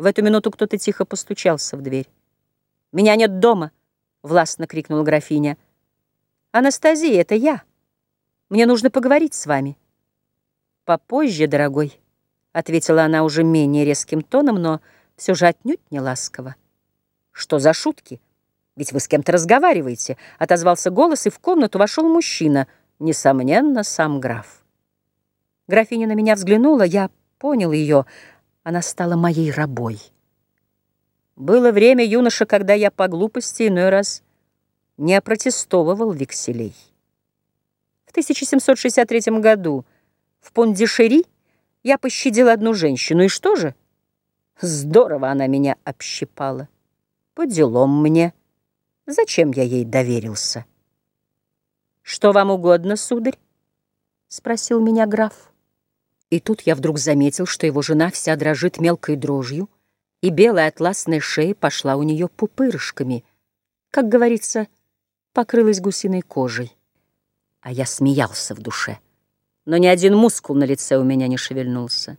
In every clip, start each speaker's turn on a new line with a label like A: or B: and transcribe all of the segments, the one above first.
A: В эту минуту кто-то тихо постучался в дверь. «Меня нет дома!» — властно крикнула графиня. «Анастасия, это я. Мне нужно поговорить с вами». «Попозже, дорогой», — ответила она уже менее резким тоном, но все же отнюдь не ласково. «Что за шутки? Ведь вы с кем-то разговариваете», — отозвался голос, и в комнату вошел мужчина, несомненно, сам граф. Графиня на меня взглянула, я понял ее — она стала моей рабой. Было время, юноша, когда я по глупости иной раз не опротестовывал векселей. В 1763 году в Пондишери я пощадил одну женщину, и что же? Здорово она меня общипала. По делам мне. Зачем я ей доверился? «Что вам угодно, сударь?» — спросил меня граф. И тут я вдруг заметил, что его жена вся дрожит мелкой дрожью, и белая атласная шея пошла у нее пупырышками, как говорится, покрылась гусиной кожей. А я смеялся в душе, но ни один мускул на лице у меня не шевельнулся.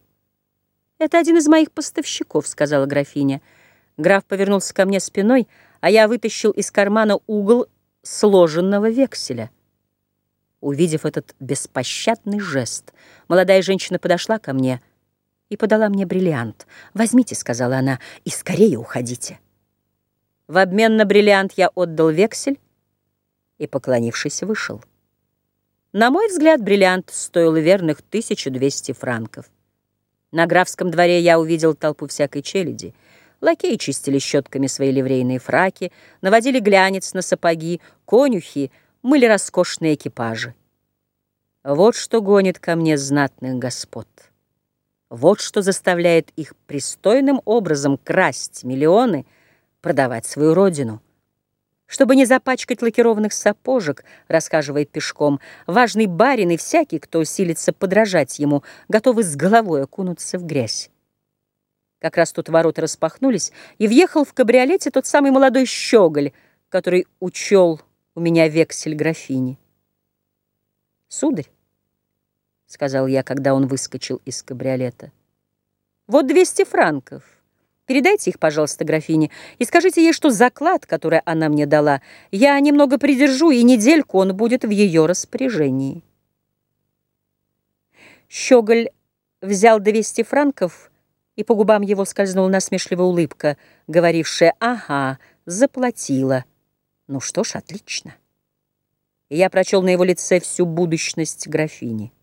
A: «Это один из моих поставщиков», — сказала графиня. Граф повернулся ко мне спиной, а я вытащил из кармана угол сложенного векселя — Увидев этот беспощадный жест, молодая женщина подошла ко мне и подала мне бриллиант. «Возьмите», — сказала она, — «и скорее уходите». В обмен на бриллиант я отдал вексель и, поклонившись, вышел. На мой взгляд, бриллиант стоил верных 1200 франков. На графском дворе я увидел толпу всякой челяди. Лакеи чистили щетками свои ливрейные фраки, наводили глянец на сапоги, конюхи — мыли роскошные экипажи. Вот что гонит ко мне знатных господ. Вот что заставляет их пристойным образом красть миллионы, продавать свою родину. Чтобы не запачкать лакированных сапожек, расхаживая пешком, важный барин и всякий, кто усилится подражать ему, готовы с головой окунуться в грязь. Как раз тут ворота распахнулись, и въехал в кабриолете тот самый молодой щеголь, который учел у меня вексель графини. «Сударь», — сказал я, когда он выскочил из кабриолета, — «вот двести франков. Передайте их, пожалуйста, графине, и скажите ей, что заклад, который она мне дала, я немного придержу, и недельку он будет в ее распоряжении». Щеголь взял двести франков, и по губам его скользнула насмешливая улыбка, говорившая «Ага, заплатила». Ну что ж, отлично. И я прочел на его лице всю будущность графини.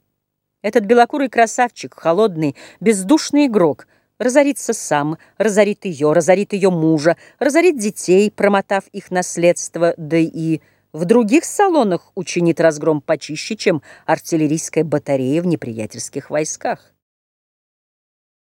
A: Этот белокурый красавчик, холодный, бездушный игрок, разорится сам, разорит ее, разорит ее мужа, разорит детей, промотав их наследство, да и в других салонах учинит разгром почище, чем артиллерийская батарея в неприятельских войсках.